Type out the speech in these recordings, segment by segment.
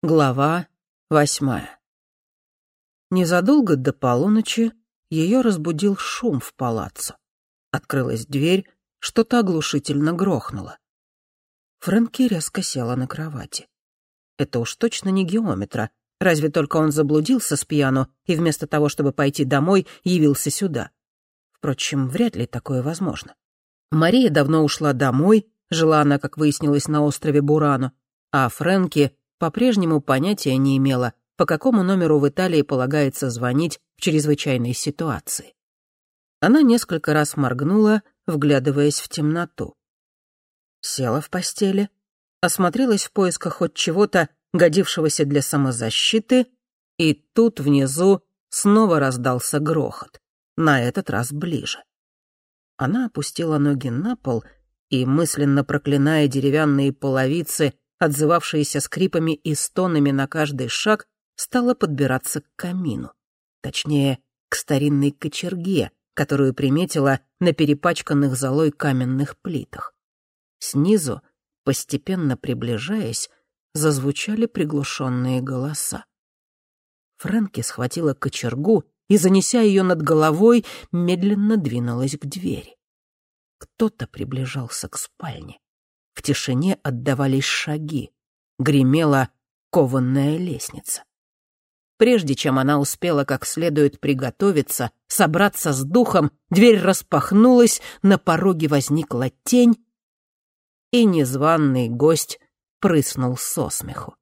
Глава восьмая. Незадолго до полуночи ее разбудил шум в палаццо. Открылась дверь, что-то оглушительно грохнуло. Фрэнки резко села на кровати. Это уж точно не геометра, разве только он заблудился с пьяну и вместо того, чтобы пойти домой, явился сюда. Впрочем, вряд ли такое возможно. Мария давно ушла домой, жила она, как выяснилось, на острове Бурану, а Фрэнки по-прежнему понятия не имела, по какому номеру в Италии полагается звонить в чрезвычайной ситуации. Она несколько раз моргнула, вглядываясь в темноту. Села в постели, осмотрелась в поисках хоть чего-то, годившегося для самозащиты, и тут внизу снова раздался грохот, на этот раз ближе. Она опустила ноги на пол и, мысленно проклиная деревянные половицы, отзывавшаяся скрипами и стонами на каждый шаг, стала подбираться к камину. Точнее, к старинной кочерге, которую приметила на перепачканных золой каменных плитах. Снизу, постепенно приближаясь, зазвучали приглушенные голоса. Фрэнки схватила кочергу и, занеся ее над головой, медленно двинулась к двери. Кто-то приближался к спальне. В тишине отдавались шаги. Гремела кованная лестница. Прежде чем она успела как следует приготовиться, собраться с духом, дверь распахнулась, на пороге возникла тень, и незваный гость прыснул со смеху.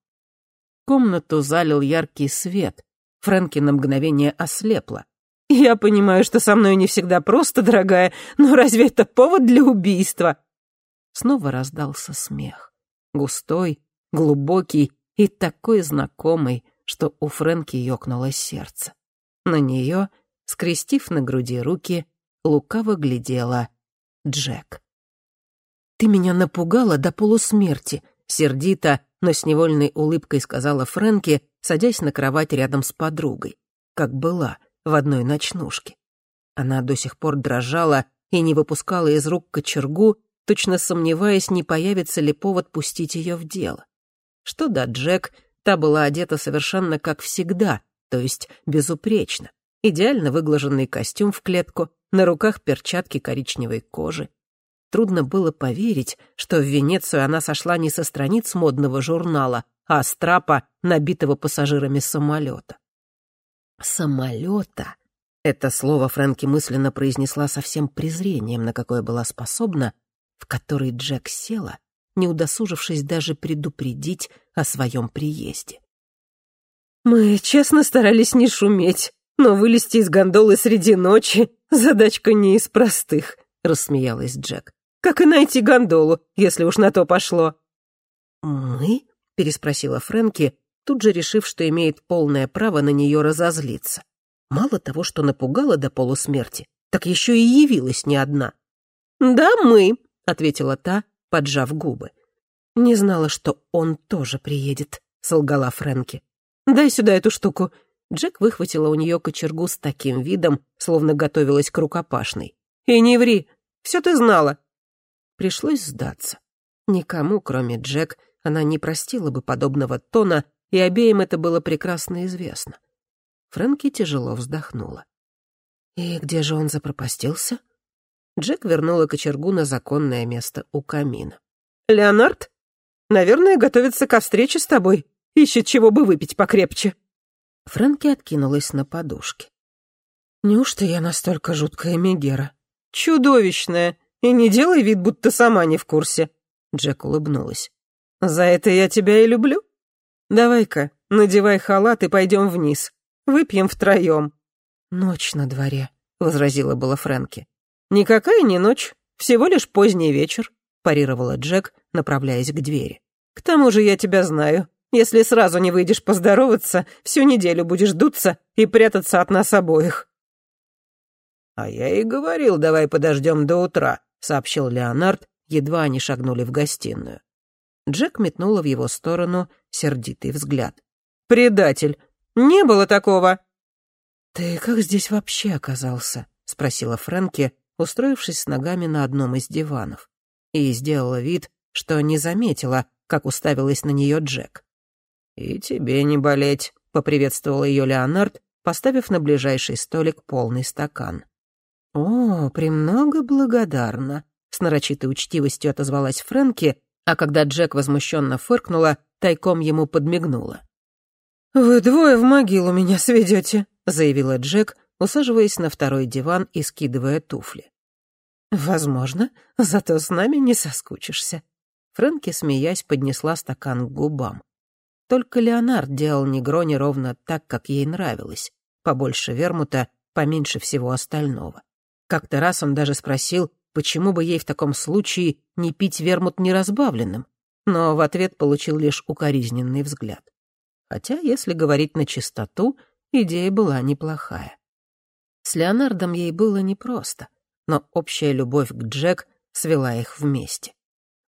Комнату залил яркий свет. Фрэнки на мгновение ослепла. «Я понимаю, что со мной не всегда просто, дорогая, но разве это повод для убийства?» Снова раздался смех. Густой, глубокий и такой знакомый, что у Фрэнки ёкнуло сердце. На нее, скрестив на груди руки, лукаво глядела Джек. «Ты меня напугала до полусмерти», — сердито, но с невольной улыбкой сказала Фрэнки, садясь на кровать рядом с подругой, как была в одной ночнушке. Она до сих пор дрожала и не выпускала из рук кочергу, точно сомневаясь, не появится ли повод пустить ее в дело. Что да, Джек, та была одета совершенно как всегда, то есть безупречно. Идеально выглаженный костюм в клетку, на руках перчатки коричневой кожи. Трудно было поверить, что в Венецию она сошла не со страниц модного журнала, а с трапа, набитого пассажирами самолета. Самолета. Это слово Фрэнки мысленно произнесла со всем презрением, на какое была способна, в который Джек села, не удосужившись даже предупредить о своем приезде. «Мы честно старались не шуметь, но вылезти из гондолы среди ночи — задачка не из простых», — рассмеялась Джек. «Как и найти гондолу, если уж на то пошло». «Мы?» — переспросила Фрэнки, тут же решив, что имеет полное право на нее разозлиться. Мало того, что напугала до полусмерти, так еще и явилась не одна. «Да, мы», — ответила та, поджав губы. «Не знала, что он тоже приедет», — солгала Фрэнки. «Дай сюда эту штуку». Джек выхватила у нее кочергу с таким видом, словно готовилась к рукопашной. «И не ври, все ты знала». Пришлось сдаться. Никому, кроме Джек, она не простила бы подобного тона, и обеим это было прекрасно известно. Фрэнки тяжело вздохнула. «И где же он запропастился?» Джек вернула кочергу на законное место у камина. «Леонард? Наверное, готовится ко встрече с тобой. Ищет, чего бы выпить покрепче». Фрэнки откинулась на подушке. «Неужто я настолько жуткая Мегера?» «Чудовищная! И не делай вид, будто сама не в курсе!» Джек улыбнулась. «За это я тебя и люблю. Давай-ка, надевай халат и пойдем вниз. Выпьем втроем». «Ночь на дворе», — возразила была Фрэнки. «Никакая не ночь, всего лишь поздний вечер», — парировала Джек, направляясь к двери. «К тому же я тебя знаю. Если сразу не выйдешь поздороваться, всю неделю будешь дуться и прятаться от нас обоих». «А я и говорил, давай подождем до утра», — сообщил Леонард, едва они шагнули в гостиную. Джек метнула в его сторону сердитый взгляд. «Предатель! Не было такого!» «Ты как здесь вообще оказался?» — спросила Фрэнки, устроившись с ногами на одном из диванов, и сделала вид, что не заметила, как уставилась на нее Джек. «И тебе не болеть», — поприветствовал ее Леонард, поставив на ближайший столик полный стакан. «О, премного благодарна», — с нарочитой учтивостью отозвалась Фрэнки, а когда Джек возмущенно фыркнула, тайком ему подмигнула. «Вы двое в могилу меня сведете», — заявила Джек, усаживаясь на второй диван и скидывая туфли. «Возможно, зато с нами не соскучишься». Фрэнки, смеясь, поднесла стакан к губам. Только Леонард делал негрони ровно так, как ей нравилось. Побольше вермута, поменьше всего остального. Как-то раз он даже спросил, почему бы ей в таком случае не пить вермут неразбавленным, но в ответ получил лишь укоризненный взгляд. Хотя, если говорить на чистоту, идея была неплохая. С Леонардом ей было непросто, но общая любовь к Джек свела их вместе.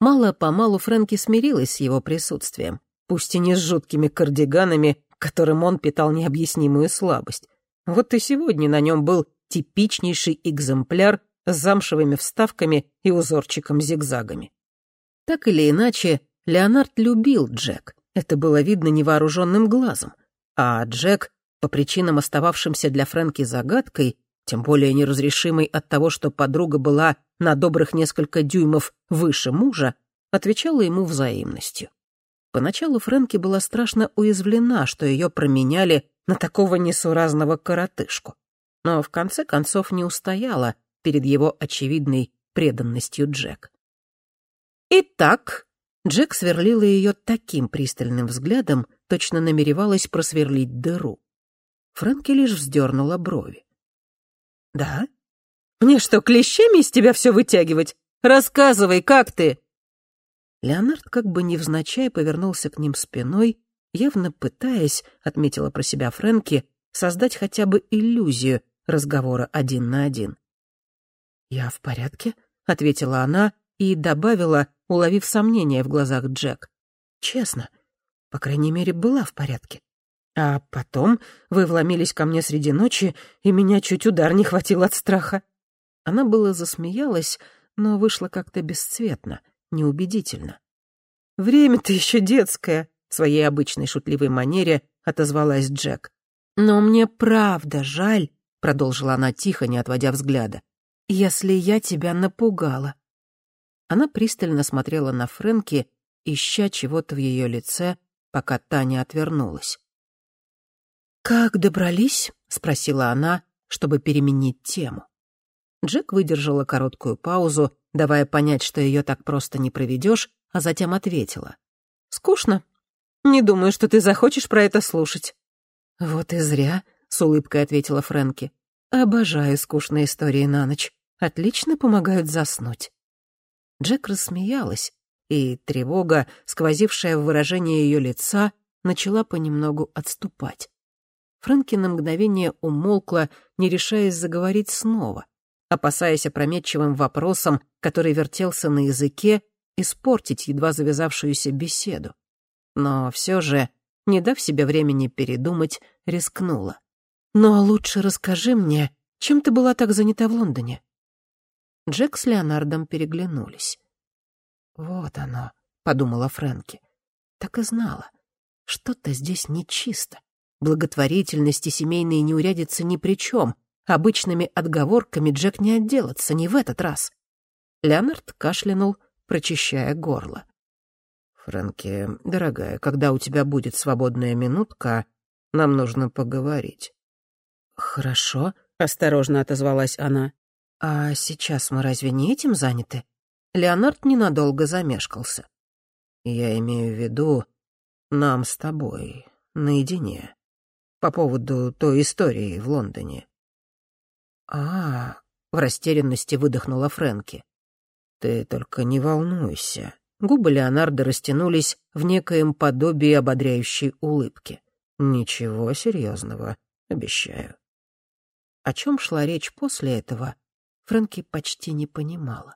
Мало-помалу Фрэнки смирилась с его присутствием, пусть и не с жуткими кардиганами, которым он питал необъяснимую слабость. Вот и сегодня на нем был типичнейший экземпляр с замшевыми вставками и узорчиком-зигзагами. Так или иначе, Леонард любил Джек. Это было видно невооруженным глазом. А Джек, по причинам, остававшимся для Фрэнки загадкой, тем более неразрешимой от того, что подруга была на добрых несколько дюймов выше мужа, отвечала ему взаимностью. Поначалу Фрэнки была страшно уязвлена, что ее променяли на такого несуразного коротышку но в конце концов не устояла перед его очевидной преданностью Джек. «Итак», — Джек сверлила ее таким пристальным взглядом, точно намеревалась просверлить дыру. Фрэнки лишь вздернула брови. «Да? Мне что, клещами из тебя все вытягивать? Рассказывай, как ты?» Леонард как бы невзначай повернулся к ним спиной, явно пытаясь, отметила про себя Фрэнки, создать хотя бы иллюзию, разговора один на один. «Я в порядке», — ответила она и добавила, уловив сомнение в глазах Джек. «Честно, по крайней мере, была в порядке. А потом вы вломились ко мне среди ночи, и меня чуть удар не хватил от страха». Она было засмеялась, но вышла как-то бесцветно, неубедительно. «Время-то еще детское», — в своей обычной шутливой манере отозвалась Джек. «Но мне правда жаль, продолжила она тихо, не отводя взгляда, если я тебя напугала. Она пристально смотрела на Фрэнки, ища чего-то в ее лице, пока Таня отвернулась. «Как добрались?» — спросила она, чтобы переменить тему. Джек выдержала короткую паузу, давая понять, что ее так просто не проведешь, а затем ответила. «Скучно. Не думаю, что ты захочешь про это слушать». «Вот и зря», с улыбкой ответила Фрэнки. «Обожаю скучные истории на ночь. Отлично помогают заснуть». Джек рассмеялась, и тревога, сквозившая в выражении ее лица, начала понемногу отступать. Фрэнки на мгновение умолкла, не решаясь заговорить снова, опасаясь опрометчивым вопросом, который вертелся на языке, испортить едва завязавшуюся беседу. Но все же, не дав себе времени передумать, рискнула. Но лучше расскажи мне, чем ты была так занята в Лондоне?» Джек с Леонардом переглянулись. «Вот оно», — подумала Фрэнки. Так и знала. Что-то здесь нечисто. Благотворительность и семейные неурядицы ни при чем. Обычными отговорками Джек не отделаться, не в этот раз. Леонард кашлянул, прочищая горло. «Фрэнки, дорогая, когда у тебя будет свободная минутка, нам нужно поговорить». «Хорошо», — осторожно отозвалась она. «А сейчас мы разве не этим заняты?» Леонард ненадолго замешкался. «Я имею в виду нам с тобой, наедине, по поводу той истории в Лондоне». «А, — в растерянности выдохнула Фрэнки. «Ты только не волнуйся». Губы Леонарда растянулись в некоем подобии ободряющей улыбки. «Ничего серьезного, обещаю». О чем шла речь после этого, Фрэнки почти не понимала.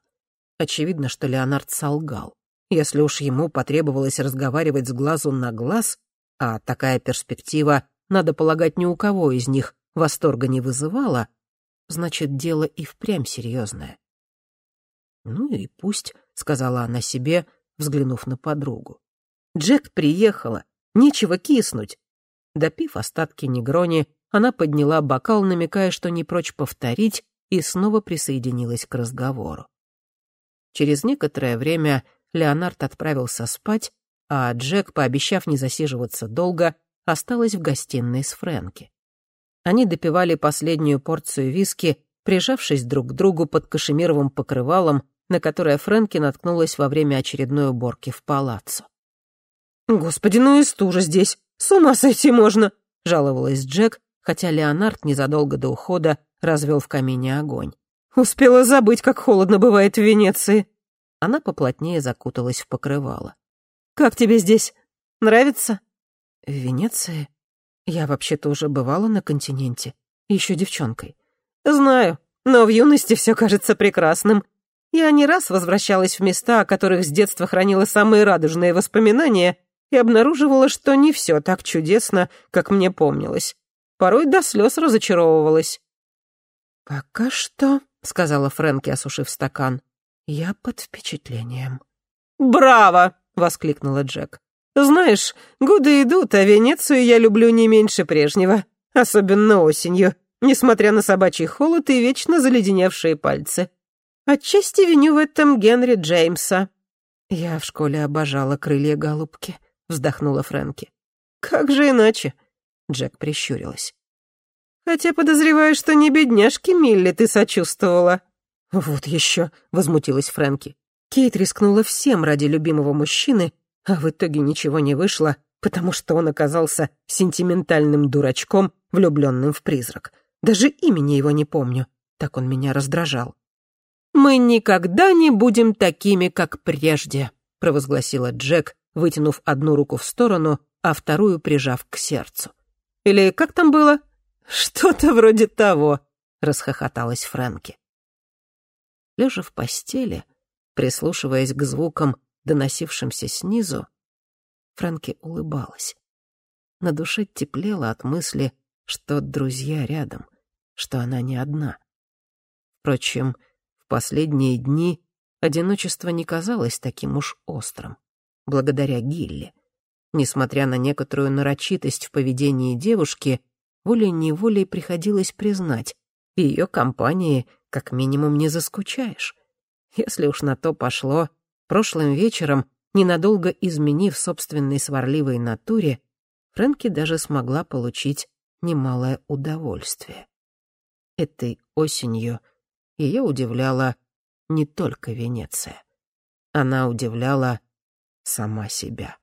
Очевидно, что Леонард солгал. Если уж ему потребовалось разговаривать с глазу на глаз, а такая перспектива, надо полагать, ни у кого из них восторга не вызывала, значит, дело и впрямь серьезное. «Ну и пусть», — сказала она себе, взглянув на подругу. «Джек приехала. Нечего киснуть. Допив остатки негрони, она подняла бокал, намекая, что не прочь повторить, и снова присоединилась к разговору. Через некоторое время Леонард отправился спать, а Джек, пообещав не засиживаться долго, осталась в гостиной с Фрэнки. Они допивали последнюю порцию виски, прижавшись друг к другу под кашемировым покрывалом, на которое Фрэнки наткнулась во время очередной уборки в палаццо. «Господи, ну и стужа здесь! С ума сойти можно!» — жаловалась Джек, хотя Леонард незадолго до ухода развел в камине огонь. «Успела забыть, как холодно бывает в Венеции!» Она поплотнее закуталась в покрывало. «Как тебе здесь? Нравится?» «В Венеции? Я вообще-то уже бывала на континенте, еще девчонкой». «Знаю, но в юности все кажется прекрасным. Я не раз возвращалась в места, о которых с детства хранила самые радужные воспоминания, и обнаруживала, что не все так чудесно, как мне помнилось порой до слез разочаровывалась. «Пока что», — сказала Фрэнки, осушив стакан, — «я под впечатлением». «Браво!» — воскликнула Джек. «Знаешь, годы идут, а Венецию я люблю не меньше прежнего, особенно осенью, несмотря на собачий холод и вечно заледеневшие пальцы. Отчасти виню в этом Генри Джеймса». «Я в школе обожала крылья голубки», — вздохнула Фрэнки. «Как же иначе?» Джек прищурилась. «Хотя подозреваю, что не бедняжке Милли ты сочувствовала». «Вот еще», — возмутилась Фрэнки. Кейт рискнула всем ради любимого мужчины, а в итоге ничего не вышло, потому что он оказался сентиментальным дурачком, влюбленным в призрак. Даже имени его не помню. Так он меня раздражал. «Мы никогда не будем такими, как прежде», — провозгласила Джек, вытянув одну руку в сторону, а вторую прижав к сердцу. Или как там было?» «Что-то вроде того», — расхохоталась Фрэнки. Лежа в постели, прислушиваясь к звукам, доносившимся снизу, Фрэнки улыбалась. На душе теплело от мысли, что друзья рядом, что она не одна. Впрочем, в последние дни одиночество не казалось таким уж острым, благодаря Гилле. Несмотря на некоторую нарочитость в поведении девушки, волей-неволей приходилось признать, ее компании как минимум не заскучаешь. Если уж на то пошло, прошлым вечером, ненадолго изменив собственной сварливой натуре, Фрэнки даже смогла получить немалое удовольствие. Этой осенью ее удивляла не только Венеция. Она удивляла сама себя.